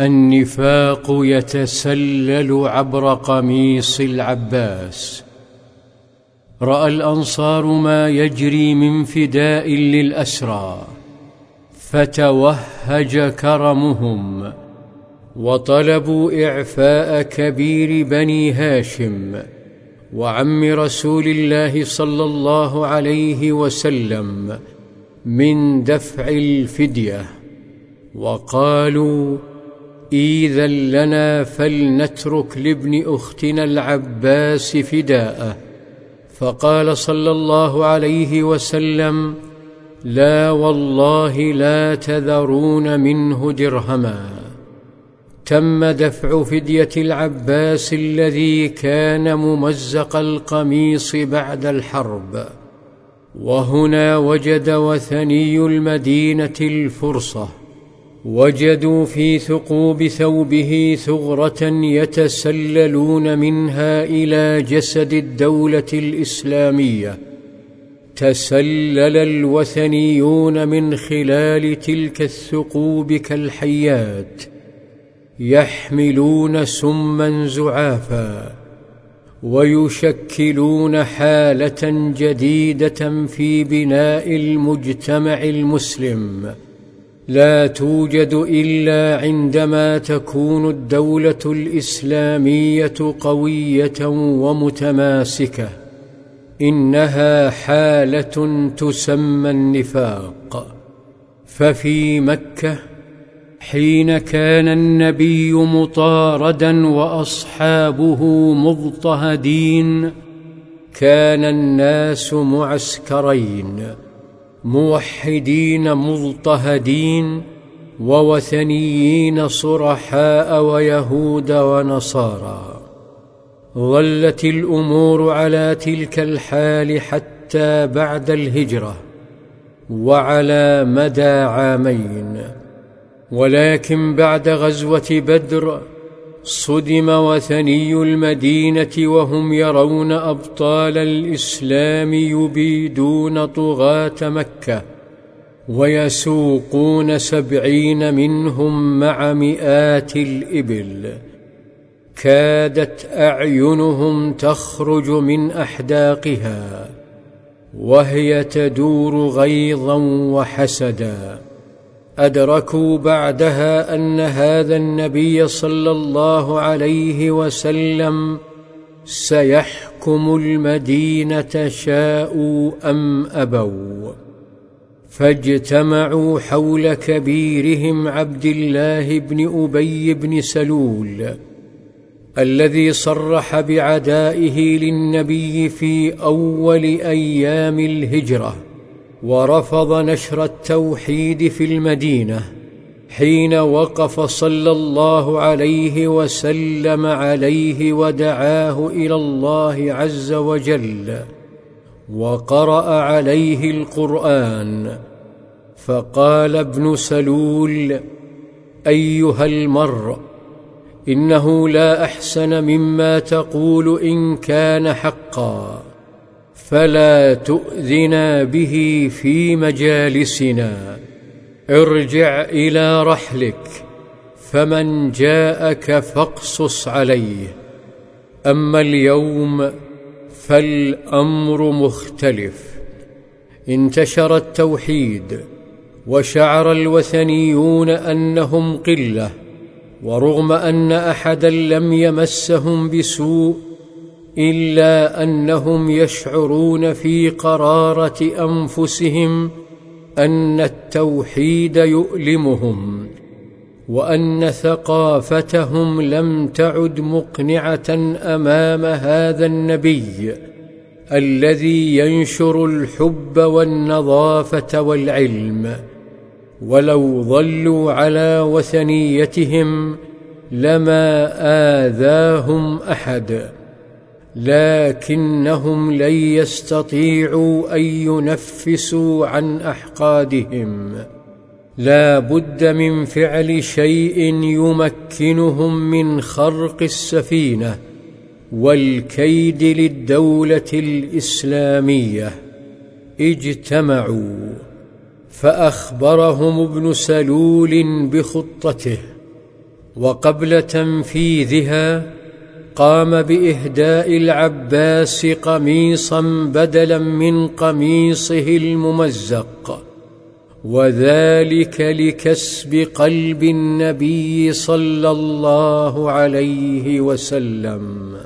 النفاق يتسلل عبر قميص العباس. رأى الأنصار ما يجري من فداء للأسرى فتوهج كرمهم وطلبوا إعفاء كبير بني هاشم وعم رسول الله صلى الله عليه وسلم من دفع الفدية. وقالوا اذا لنا فلنترك لابن اختنا العباس فداءه. فقال صلى الله عليه وسلم لا والله لا تذرون منه درهما. تم دفع فديه العباس الذي كان ممزق القميص بعد الحرب. وهنا وجد وثني المدينة الفرصه. وجدوا في ثقوب ثوبه ثغرة يتسللون منها إلى جسد الدولة الإسلامية. تسلل الوثنيون من خلال تلك الثقوب كالحيات. يحملون سما زعافا. ويشكلون حالة جديدة في بناء المجتمع المسلم. لا توجد إلا عندما تكون الدولة الإسلامية قوية ومتماسكة إنها حالة تسمى النفاق. ففي مكة حين كان النبي مطاردا وأصحابه مضطهدين كان الناس معسكرين. موحدين مضطهدين ووثنيين صرحاء ويهود ونصارى. ظلت الأمور على تلك الحال حتى بعد الهجرة وعلى مدى عامين. ولكن بعد غزوة بدر صدم وثني المدينة وهم يرون أبطال الإسلام يبيدون طغاة مكة ويسوقون سبعين منهم مع مئات الإبل. كادت أعينهم تخرج من أحداقها وهي تدور غيظا وحسدا. أدركوا بعدها أن هذا النبي صلى الله عليه وسلم سيحكم المدينة شاءوا أم أبوا. فاجتمعوا حول كبيرهم عبد الله بن أبي بن سلول الذي صرح بعدائه للنبي في أول أيام الهجرة. ورفض نشر التوحيد في المدينة حين وقف صلى الله عليه وسلم عليه ودعاه إلى الله عز وجل وقرأ عليه القرآن. فقال ابن سلول أيها المرء إنه لا أحسن مما تقول إن كان حقا. فلا تؤذنا به في مجالسنا. ارجع إلى رحلك فمن جاءك فاقصص عليه. أما اليوم فالأمر مختلف. انتشر التوحيد وشعر الوثنيون أنهم قلة ورغم أن أحدا لم يمسهم بسوء إلا أنهم يشعرون في قرارة أنفسهم أن التوحيد يؤلمهم وأن ثقافتهم لم تعد مقنعة أمام هذا النبي الذي ينشر الحب والنظافة والعلم ولو ظلوا على وثنيتهم لما آذاهم أحد لكنهم لن يستطيعوا أن ينفسوا عن أحقادهم. لا بد من فعل شيء يمكنهم من خرق السفينة والكيد للدولة الإسلامية. اجتمعوا فأخبرهم ابن سلول بخطته وقبل تنفيذها قام بإهداء العباس قميصا بدلا من قميصه الممزق وذلك لكسب قلب النبي صلى الله عليه وسلم.